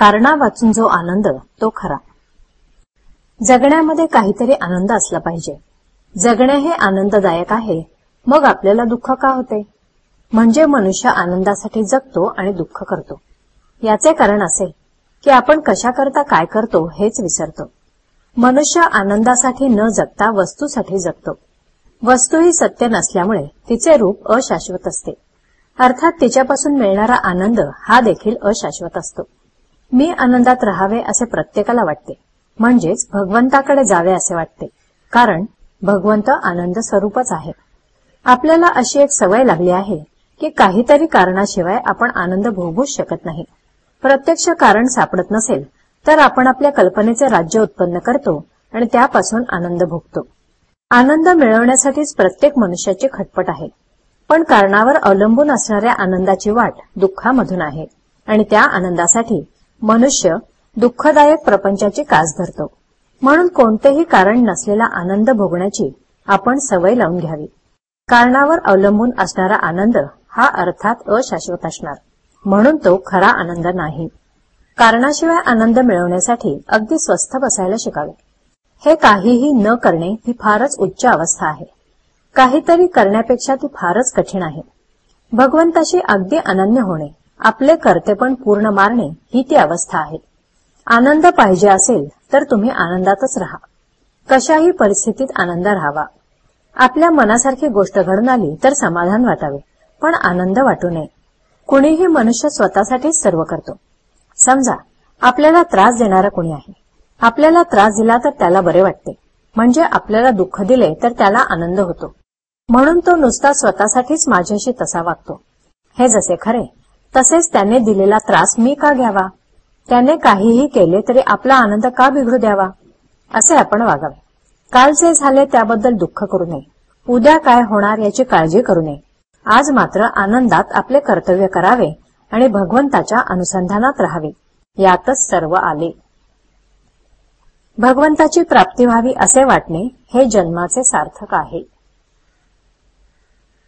कारणा वाचून जो आनंद तो खरा. जगण्यामध्ये काहीतरी आनंद असला पाहिजे. जगणे हे आनंददायक आहे. मग आपल्याला दुःख का होते? म्हणजे मनुष्य आनंदासाठी जगतो आणि दुःख करतो. याचे कारण असे की आपण कशाकरता काय करतो हेच विसरतो. मनुष्य आनंदासाठी न जगता वस्तूसाठी जगतो. वस्तू ही सत्य नसल्यामुळे तिचे रूप अशाश्वत असते. अर्थात तिच्यापासून मिळणारा आनंद हा देखील अशाश्वत असतो. मी आनंदात राहावे असे प्रत्येकाला वाटते. म्हणजेच भगवंताकडे जावे असे वाटते. कारण भगवंत आनंद स्वरूपच आहे. आपल्याला अशी एक सवय लागली आहे की काहीतरी कारणाशिवाय आपण आनंद भोगूच शकत नाही. प्रत्यक्ष कारण सापडत नसेल तर आपण आपल्या कल्पनेचे राज्य उत्पन्न करतो आणि त्यापासून आनंद भोगतो. आनंद मिळवण्यासाठीच प्रत्येक मनुष्याची खटपट आहे. पण कारणावर अवलंबून असणाऱ्या आनंदाची वाट दुःखामधून आहे आणि त्या आनंदासाठी मनुष्य दुःखदायक प्रपंचाची कास धरतो. म्हणून कोणतेही कारण नसलेला आनंद भोगण्याची आपण सवय लावून घ्यावी. कारणावर अवलंबून असणारा आनंद हा अर्थात अशाश्वत असणार. म्हणून तो खरा आनंद नाही. कारणाशिवाय आनंद मिळवण्यासाठी अगदी स्वस्थ बसायला शिकावे. हे काहीही न करणे ही फारच उच्च अवस्था आहे. काहीतरी करण्यापेक्षा ती फारच कठीण आहे. भगवंताशी अगदी अनन्य होणे. आपले कर्तेपण पूर्ण मारणे ही ती अवस्था आहे. आनंद पाहिजे असेल तर तुम्ही आनंदातच राहा. कशाही परिस्थितीत आनंद राहावा. आपल्या मनासारखी गोष्ट घडून आली तर समाधान वाटावे पण आनंद वाटू नये. कुणीही मनुष्य स्वतःसाठीच सर्व करतो. समजा आपल्याला त्रास देणारा कुणी आहे. आपल्याला त्रास दिला तर त्याला बरे वाटते. म्हणजे आपल्याला दुःख दिले तर त्याला आनंद होतो. म्हणून तो नुसता स्वतःसाठीच माझ्याशी तसा वागतो. हे जसे खरे तसेच त्याने दिलेला त्रास मी का घ्यावा? त्याने काहीही केले तरी आपला आनंद का बिघडू द्यावा? असे आपण वागावे. काल जे झाले त्याबद्दल दुःख करू नये. उद्या काय होणार याची काळजी करू नये. आज मात्र आनंदात आपले कर्तव्य करावे आणि भगवंताच्या अनुसंधानात राहावे. यातच सर्व आले. भगवंताची प्राप्ती व्हावी असे वाटणे हे जन्माचे सार्थक आहे.